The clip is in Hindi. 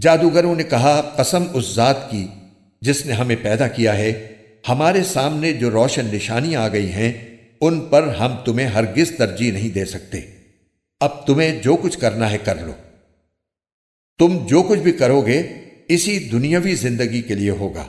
जादूगरों ने कहा, कसम उस जात की, जिसने हमें पैदा किया है। हमारे सामने जो रोशन निशानियाँ आ गई हैं, उन पर हम तुम्हें हरगिज तरजीह नहीं दे सकते। अब तुम्हें जो कुछ करना है कर लो। तुम जो कुछ भी करोगे, इसी दुनियावी ज़िंदगी के लिए होगा।